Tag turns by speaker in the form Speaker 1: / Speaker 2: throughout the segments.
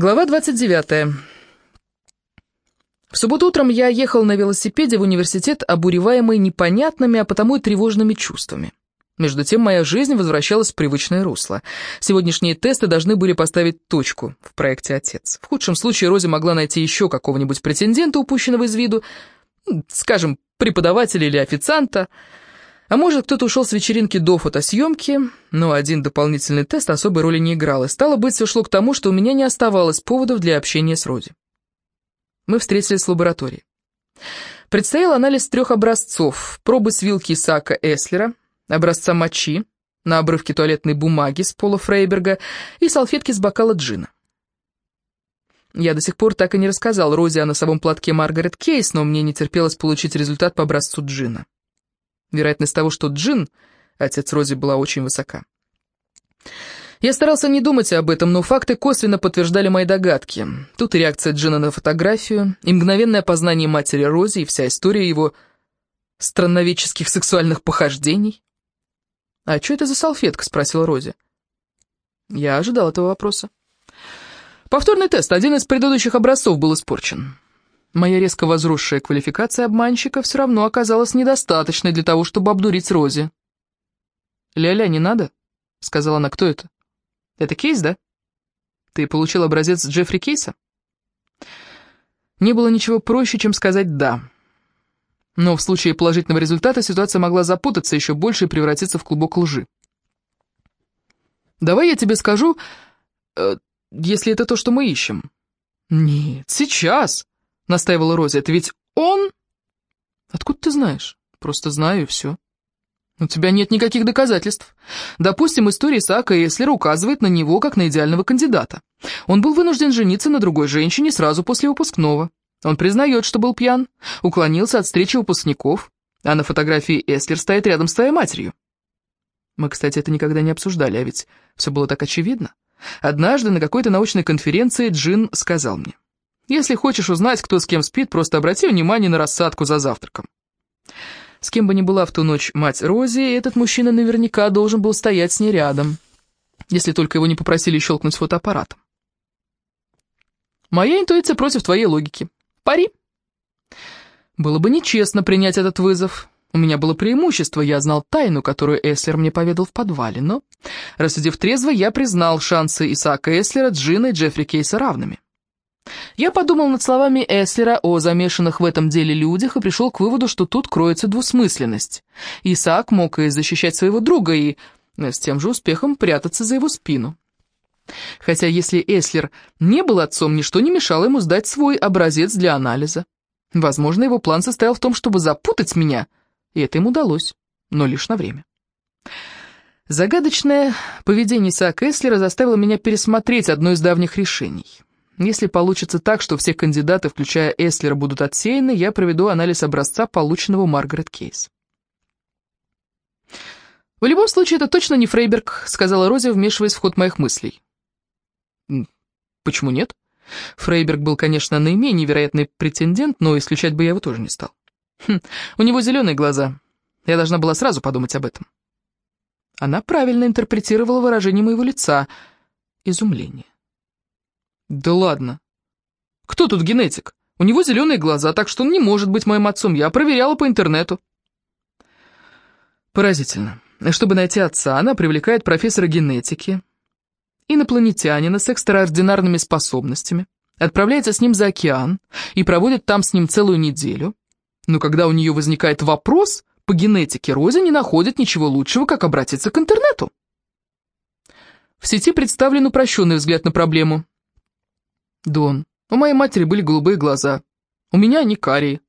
Speaker 1: Глава 29. В субботу утром я ехал на велосипеде в университет, обуреваемый непонятными, а потому и тревожными чувствами. Между тем, моя жизнь возвращалась в привычное русло. Сегодняшние тесты должны были поставить точку в проекте «Отец». В худшем случае Рози могла найти еще какого-нибудь претендента, упущенного из виду, скажем, преподавателя или официанта, а может, кто-то ушел с вечеринки до фотосъемки, но один дополнительный тест особой роли не играл, и стало быть, все шло к тому, что у меня не оставалось поводов для общения с Роди. Мы встретились в лаборатории. Предстоял анализ трех образцов. Пробы с вилки Исаака Эслера, образца мочи, на обрывке туалетной бумаги с пола Фрейберга и салфетки с бокала джина. Я до сих пор так и не рассказал Розе о носовом платке Маргарет Кейс, но мне не терпелось получить результат по образцу джина. Вероятность того, что Джин, отец Рози, была очень высока. Я старался не думать об этом, но факты косвенно подтверждали мои догадки. Тут и реакция Джина на фотографию, и мгновенное познание матери Рози, и вся история его странновеческих сексуальных похождений. «А что это за салфетка?» — спросила Рози. Я ожидал этого вопроса. Повторный тест. Один из предыдущих образцов был испорчен. Моя резко возросшая квалификация обманщика все равно оказалась недостаточной для того, чтобы обдурить Рози. «Ля-ля, не надо?» — сказала она. «Кто это?» «Это Кейс, да? Ты получил образец Джеффри Кейса?» Не было ничего проще, чем сказать «да». Но в случае положительного результата ситуация могла запутаться еще больше и превратиться в клубок лжи. «Давай я тебе скажу, э, если это то, что мы ищем». «Нет, сейчас», — настаивала Рози. «Это ведь он?» «Откуда ты знаешь?» «Просто знаю, и все». «У тебя нет никаких доказательств. Допустим, история Исаака Эслера указывает на него как на идеального кандидата. Он был вынужден жениться на другой женщине сразу после выпускного. Он признает, что был пьян, уклонился от встречи выпускников, а на фотографии Эслер стоит рядом с твоей матерью. Мы, кстати, это никогда не обсуждали, а ведь все было так очевидно. Однажды на какой-то научной конференции Джин сказал мне, «Если хочешь узнать, кто с кем спит, просто обрати внимание на рассадку за завтраком». С кем бы ни была в ту ночь мать Рози, этот мужчина наверняка должен был стоять с ней рядом, если только его не попросили щелкнуть фотоаппаратом. Моя интуиция против твоей логики. Пари. Было бы нечестно принять этот вызов. У меня было преимущество, я знал тайну, которую Эслер мне поведал в подвале, но, рассудив трезво, я признал шансы Исаака Эслера, Джина и Джеффри Кейса равными. Я подумал над словами Эслера о замешанных в этом деле людях и пришел к выводу, что тут кроется двусмысленность. Исаак мог и защищать своего друга, и с тем же успехом прятаться за его спину. Хотя если Эслер не был отцом, ничто не мешало ему сдать свой образец для анализа. Возможно, его план состоял в том, чтобы запутать меня, и это им удалось, но лишь на время. Загадочное поведение Исаака Эслера заставило меня пересмотреть одно из давних решений. Если получится так, что все кандидаты, включая Эслера, будут отсеяны, я проведу анализ образца, полученного Маргарет Кейс. «В любом случае, это точно не Фрейберг», — сказала Рози, вмешиваясь в ход моих мыслей. Почему нет? Фрейберг был, конечно, наименее вероятный претендент, но исключать бы я его тоже не стал. Хм, у него зеленые глаза. Я должна была сразу подумать об этом. Она правильно интерпретировала выражение моего лица. Изумление. Да ладно. Кто тут генетик? У него зеленые глаза, так что он не может быть моим отцом. Я проверяла по интернету. Поразительно. Чтобы найти отца, она привлекает профессора генетики, инопланетянина с экстраординарными способностями, отправляется с ним за океан и проводит там с ним целую неделю. Но когда у нее возникает вопрос по генетике, Рози не находит ничего лучшего, как обратиться к интернету. В сети представлен упрощенный взгляд на проблему. Дон, у моей матери были голубые глаза, у меня они карие.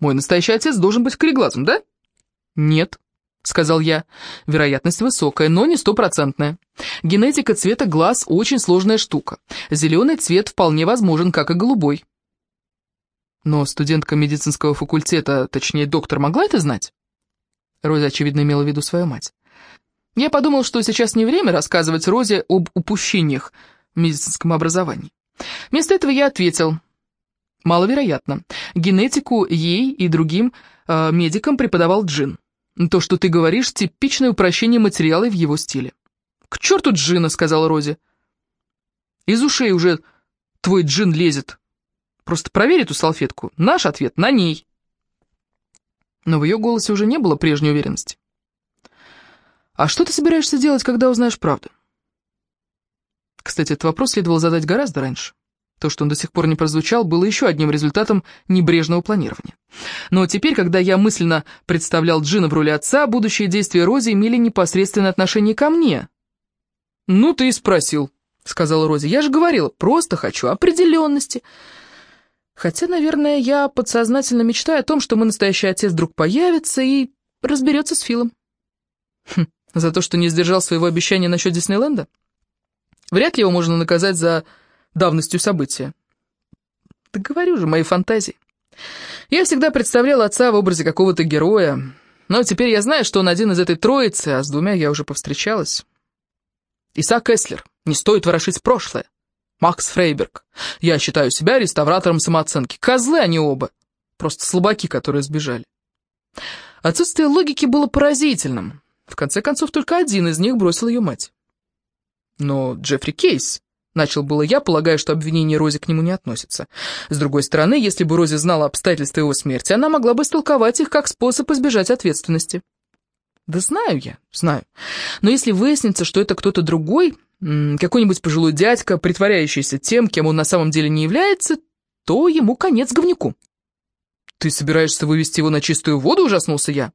Speaker 1: Мой настоящий отец должен быть кореглазым, да? Нет. — сказал я. «Вероятность высокая, но не стопроцентная. Генетика цвета глаз — очень сложная штука. Зеленый цвет вполне возможен, как и голубой». «Но студентка медицинского факультета, точнее доктор, могла это знать?» Рози, очевидно, имела в виду свою мать. Я подумал, что сейчас не время рассказывать Розе об упущениях в медицинском образовании. Вместо этого я ответил. Маловероятно. Генетику ей и другим э, медикам преподавал Джин. То, что ты говоришь, типичное упрощение материала в его стиле. «К черту Джина», — сказала Рози. «Из ушей уже твой джин лезет. Просто проверь эту салфетку. Наш ответ на ней. Но в ее голосе уже не было прежней уверенности. А что ты собираешься делать, когда узнаешь правду? Кстати, этот вопрос следовало задать гораздо раньше. То, что он до сих пор не прозвучал, было еще одним результатом небрежного планирования. Но теперь, когда я мысленно представлял Джина в роли отца, будущие действия Рози имели непосредственное отношение ко мне. «Ну, ты и спросил», — сказала Рози. «Я же говорила, просто хочу определенности». Хотя, наверное, я подсознательно мечтаю о том, что мой настоящий отец вдруг появится и разберется с Филом. Хм, за то, что не сдержал своего обещания насчет Диснейленда? Вряд ли его можно наказать за давностью события. Да говорю же, мои фантазии. Я всегда представлял отца в образе какого-то героя, но теперь я знаю, что он один из этой троицы, а с двумя я уже повстречалась. Исаак Эслер, не стоит ворошить прошлое. Макс Фрейберг. Я считаю себя реставратором самооценки. Козлы они оба. Просто слабаки, которые сбежали. Отсутствие логики было поразительным. В конце концов, только один из них бросил ее мать. Но Джеффри Кейс Начал было я, полагая, что обвинение Рози к нему не относится. С другой стороны, если бы Рози знала обстоятельства его смерти, она могла бы истолковать их как способ избежать ответственности. Да знаю я, знаю. Но если выяснится, что это кто-то другой, какой-нибудь пожилой дядька, притворяющийся тем, кем он на самом деле не является, то ему конец говнюку. «Ты собираешься вывести его на чистую воду?» – ужаснулся я.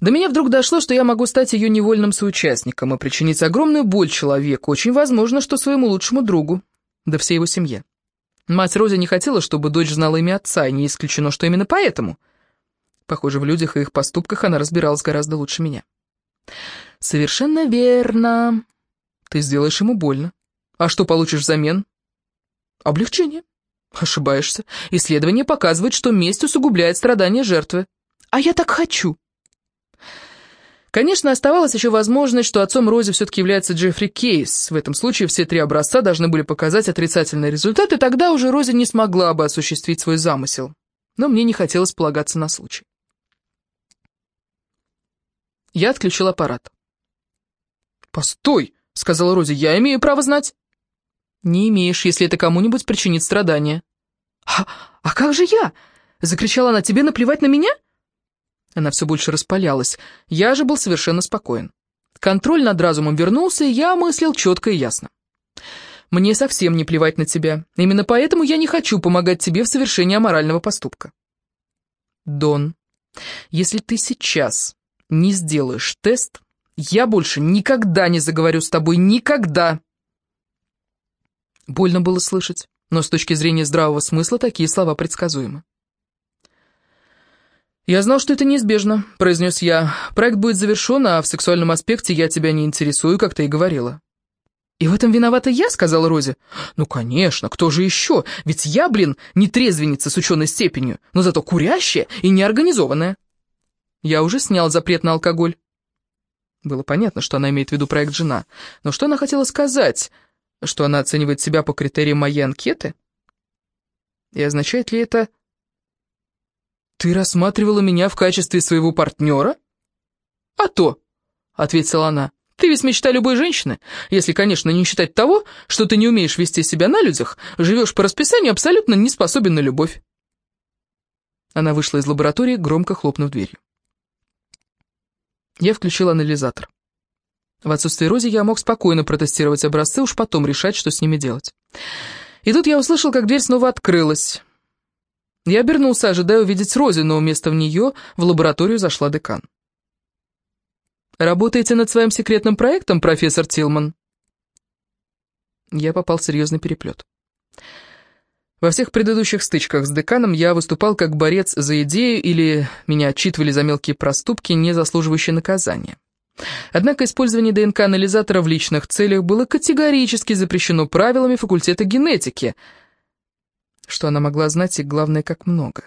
Speaker 1: До меня вдруг дошло, что я могу стать ее невольным соучастником и причинить огромную боль человеку, очень возможно, что своему лучшему другу, да всей его семье. Мать Рози не хотела, чтобы дочь знала имя отца, и не исключено, что именно поэтому. Похоже, в людях и их поступках она разбиралась гораздо лучше меня. «Совершенно верно. Ты сделаешь ему больно. А что получишь взамен?» «Облегчение». Ошибаешься. Исследование показывает, что месть усугубляет страдания жертвы. А я так хочу. Конечно, оставалась еще возможность, что отцом Рози все-таки является Джеффри Кейс. В этом случае все три образца должны были показать отрицательный результат, и тогда уже Рози не смогла бы осуществить свой замысел. Но мне не хотелось полагаться на случай. Я отключил аппарат. «Постой!» — сказала Рози. «Я имею право знать». «Не имеешь, если это кому-нибудь причинит страдания». «А, а как же я?» — закричала она. «Тебе наплевать на меня?» Она все больше распалялась. Я же был совершенно спокоен. Контроль над разумом вернулся, и я мыслил четко и ясно. Мне совсем не плевать на тебя. Именно поэтому я не хочу помогать тебе в совершении аморального поступка. Дон, если ты сейчас не сделаешь тест, я больше никогда не заговорю с тобой, никогда. Больно было слышать, но с точки зрения здравого смысла такие слова предсказуемы. «Я знал, что это неизбежно», — произнес я. «Проект будет завершен, а в сексуальном аспекте я тебя не интересую, как ты и говорила». «И в этом виновата я?» — сказала Рози. «Ну, конечно, кто же еще? Ведь я, блин, не трезвенница с ученой степенью, но зато курящая и неорганизованная». Я уже снял запрет на алкоголь. Было понятно, что она имеет в виду проект «Жена». Но что она хотела сказать? Что она оценивает себя по критериям моей анкеты? И означает ли это, «Ты рассматривала меня в качестве своего партнера?» «А то», — ответила она, — «ты ведь мечта любой женщины, если, конечно, не считать того, что ты не умеешь вести себя на людях, живешь по расписанию, абсолютно не способен на любовь». Она вышла из лаборатории, громко хлопнув дверью. Я включил анализатор. В отсутствие Рози я мог спокойно протестировать образцы, уж потом решать, что с ними делать. И тут я услышал, как дверь снова открылась. Я обернулся, ожидая увидеть Рози, но вместо нее в лабораторию зашла декан. «Работаете над своим секретным проектом, профессор Тилман?» Я попал в серьезный переплет. Во всех предыдущих стычках с деканом я выступал как борец за идею или меня отчитывали за мелкие проступки, не заслуживающие наказания. Однако использование ДНК-анализатора в личных целях было категорически запрещено правилами факультета генетики — что она могла знать и, главное, как много.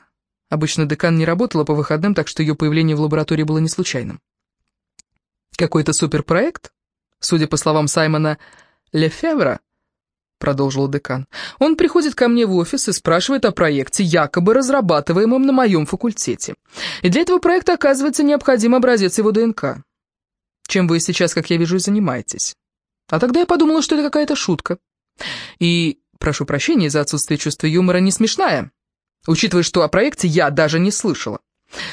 Speaker 1: Обычно декан не работала по выходным, так что ее появление в лаборатории было не случайным. «Какой-то суперпроект?» Судя по словам Саймона Лефевра, продолжил декан, он приходит ко мне в офис и спрашивает о проекте, якобы разрабатываемом на моем факультете. И для этого проекта, оказывается, необходим образец его ДНК. Чем вы сейчас, как я вижу, занимаетесь? А тогда я подумала, что это какая-то шутка. И, прошу прощения за отсутствие чувства юмора, не смешная, учитывая, что о проекте я даже не слышала.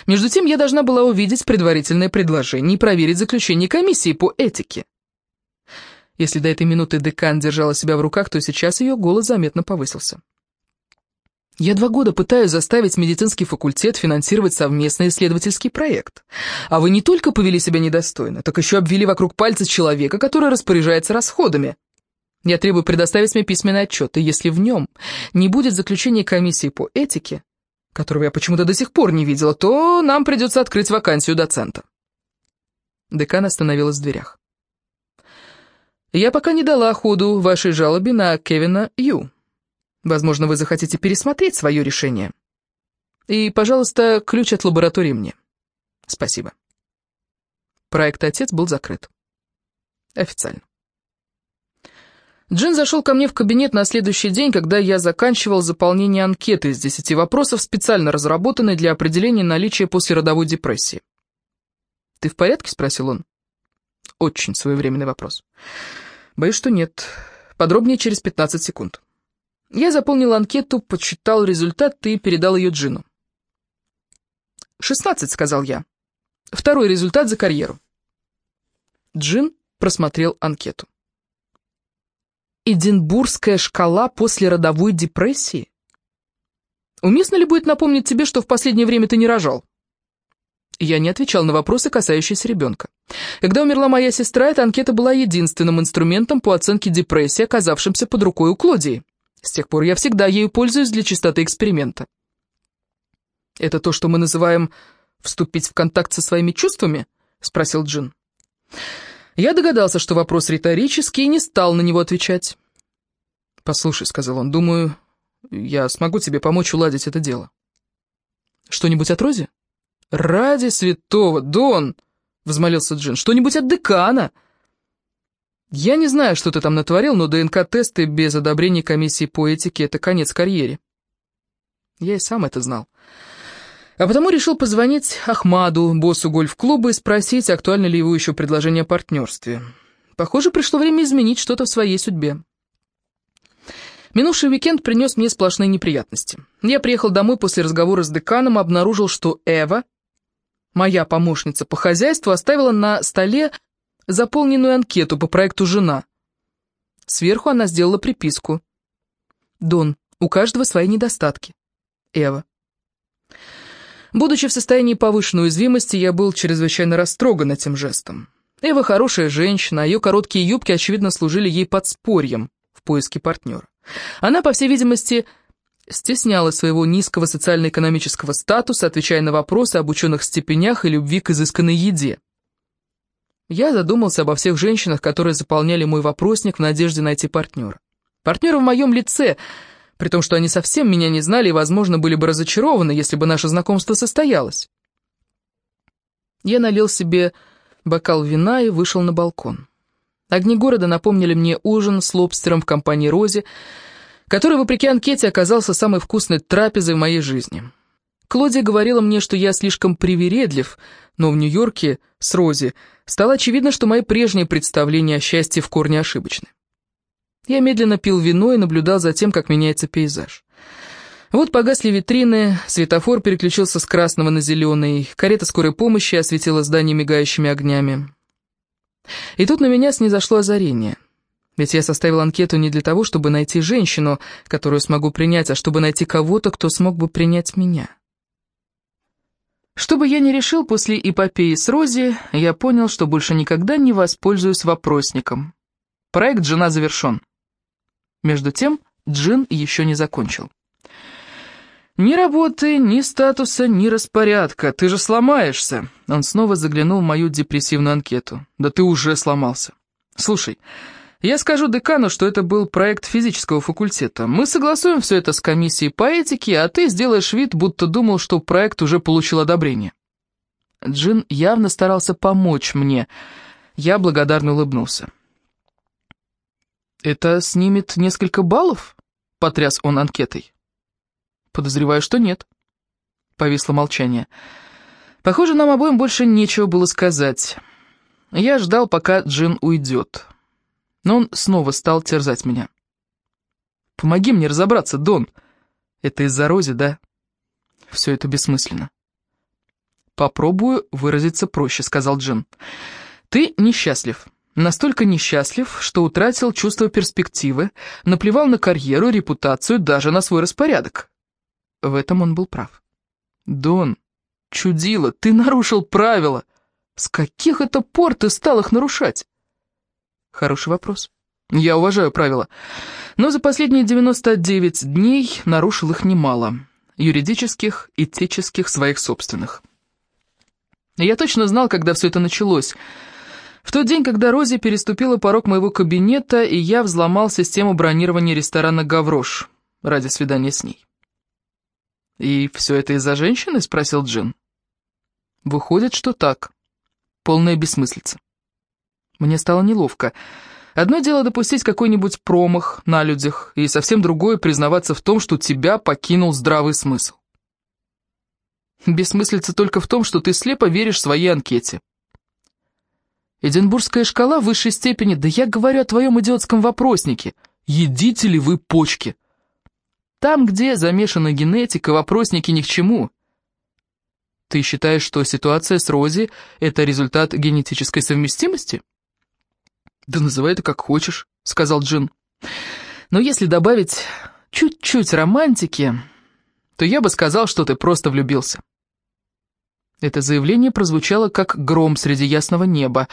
Speaker 1: Между тем, я должна была увидеть предварительное предложение и проверить заключение комиссии по этике. Если до этой минуты декан держала себя в руках, то сейчас ее голос заметно повысился. Я два года пытаюсь заставить медицинский факультет финансировать совместный исследовательский проект. А вы не только повели себя недостойно, так еще обвели вокруг пальца человека, который распоряжается расходами. Я требую предоставить мне письменный отчет, и если в нем не будет заключения комиссии по этике, которого я почему-то до сих пор не видела, то нам придется открыть вакансию доцента. Декан остановилась в дверях. Я пока не дала ходу вашей жалобе на Кевина Ю. Возможно, вы захотите пересмотреть свое решение. И, пожалуйста, ключ от лаборатории мне. Спасибо. Проект «Отец» был закрыт. Официально. Джин зашел ко мне в кабинет на следующий день, когда я заканчивал заполнение анкеты из 10 вопросов, специально разработанной для определения наличия послеродовой депрессии. «Ты в порядке?» — спросил он. Очень своевременный вопрос. Боюсь, что нет. Подробнее через 15 секунд. Я заполнил анкету, подсчитал результат и передал ее Джину. «Шестнадцать», — сказал я. «Второй результат за карьеру». Джин просмотрел анкету. «Эдинбургская шкала после родовой депрессии? Уместно ли будет напомнить тебе, что в последнее время ты не рожал?» Я не отвечал на вопросы, касающиеся ребенка. Когда умерла моя сестра, эта анкета была единственным инструментом по оценке депрессии, оказавшимся под рукой у Клодии. С тех пор я всегда ею пользуюсь для чистоты эксперимента. «Это то, что мы называем «вступить в контакт со своими чувствами»?» — спросил Джин. Я догадался, что вопрос риторический, и не стал на него отвечать. «Послушай», — сказал он, — «думаю, я смогу тебе помочь уладить это дело». «Что-нибудь от Рози?» «Ради святого, Дон!» — взмолился Джин. «Что-нибудь от декана!» Я не знаю, что ты там натворил, но ДНК-тесты без одобрения комиссии по этике — это конец карьере. Я и сам это знал. А потому решил позвонить Ахмаду, боссу гольф-клуба, и спросить, актуально ли его еще предложение о партнерстве. Похоже, пришло время изменить что-то в своей судьбе. Минувший уикенд принес мне сплошные неприятности. Я приехал домой после разговора с деканом и обнаружил, что Эва, моя помощница по хозяйству, оставила на столе заполненную анкету по проекту «Жена». Сверху она сделала приписку. «Дон, у каждого свои недостатки. Эва». Будучи в состоянии повышенной уязвимости, я был чрезвычайно растроган этим жестом. Эва хорошая женщина, а ее короткие юбки, очевидно, служили ей подспорьем в поиске партнера. Она, по всей видимости, стесняла своего низкого социально-экономического статуса, отвечая на вопросы об ученых степенях и любви к изысканной еде. Я задумался обо всех женщинах, которые заполняли мой вопросник в надежде найти партнера. Партнера в моем лице, при том, что они совсем меня не знали и, возможно, были бы разочарованы, если бы наше знакомство состоялось. Я налил себе бокал вина и вышел на балкон. Огни города напомнили мне ужин с лобстером в компании Рози, который, вопреки анкете, оказался самой вкусной трапезой в моей жизни. Клодия говорила мне, что я слишком привередлив, но в Нью-Йорке с Рози стало очевидно, что мои прежние представления о счастье в корне ошибочны. Я медленно пил вино и наблюдал за тем, как меняется пейзаж. Вот погасли витрины, светофор переключился с красного на зеленый, карета скорой помощи осветила здание мигающими огнями. И тут на меня снизошло озарение. Ведь я составил анкету не для того, чтобы найти женщину, которую смогу принять, а чтобы найти кого-то, кто смог бы принять меня. Что бы я ни решил после эпопеи с Рози, я понял, что больше никогда не воспользуюсь вопросником. Проект «Жена» завершен. Между тем, Джин еще не закончил. «Ни работы, ни статуса, ни распорядка. Ты же сломаешься!» Он снова заглянул в мою депрессивную анкету. «Да ты уже сломался. Слушай, я скажу декану, что это был проект физического факультета. Мы согласуем все это с комиссией по этике, а ты сделаешь вид, будто думал, что проект уже получил одобрение». Джин явно старался помочь мне. Я благодарно улыбнулся. «Это снимет несколько баллов?» — потряс он анкетой. «Подозреваю, что нет». Повисло молчание. «Похоже, нам обоим больше нечего было сказать. Я ждал, пока Джин уйдет» но он снова стал терзать меня. Помоги мне разобраться, Дон. Это из-за Рози, да? Все это бессмысленно. «Попробую выразиться проще», — сказал Джин. «Ты несчастлив. Настолько несчастлив, что утратил чувство перспективы, наплевал на карьеру, репутацию, даже на свой распорядок». В этом он был прав. «Дон, чудило, ты нарушил правила. С каких это пор ты стал их нарушать?» «Хороший вопрос. Я уважаю правила, но за последние 99 дней нарушил их немало. Юридических, этических, своих собственных». Я точно знал, когда все это началось. В тот день, когда Рози переступила порог моего кабинета, и я взломал систему бронирования ресторана «Гаврош» ради свидания с ней. «И все это из-за женщины?» — спросил Джин. «Выходит, что так. Полная бессмыслица». Мне стало неловко. Одно дело допустить какой-нибудь промах на людях, и совсем другое признаваться в том, что тебя покинул здравый смысл. Бессмыслица только в том, что ты слепо веришь своей анкете. Эдинбургская шкала в высшей степени, да я говорю о твоем идиотском вопроснике. Едите ли вы почки? Там, где замешана генетика, вопросники ни к чему. Ты считаешь, что ситуация с Рози — это результат генетической совместимости? Да называй это как хочешь, — сказал Джин. Но если добавить чуть-чуть романтики, то я бы сказал, что ты просто влюбился. Это заявление прозвучало как гром среди ясного неба,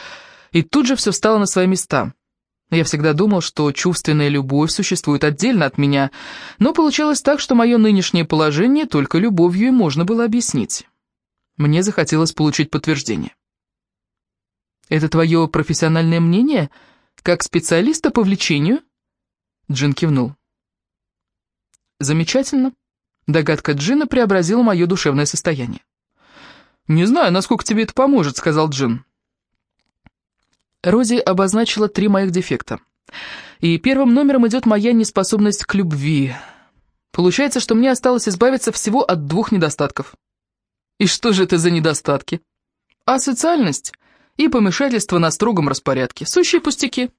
Speaker 1: и тут же все встало на свои места. Я всегда думал, что чувственная любовь существует отдельно от меня, но получалось так, что мое нынешнее положение только любовью и можно было объяснить. Мне захотелось получить подтверждение. «Это твое профессиональное мнение, как специалиста по влечению?» Джин кивнул. «Замечательно». Догадка Джина преобразила мое душевное состояние. «Не знаю, насколько тебе это поможет», — сказал Джин. Рози обозначила три моих дефекта. И первым номером идет моя неспособность к любви. Получается, что мне осталось избавиться всего от двух недостатков. И что же это за недостатки? Асоциальность и помешательство на строгом распорядке. Сущие пустяки.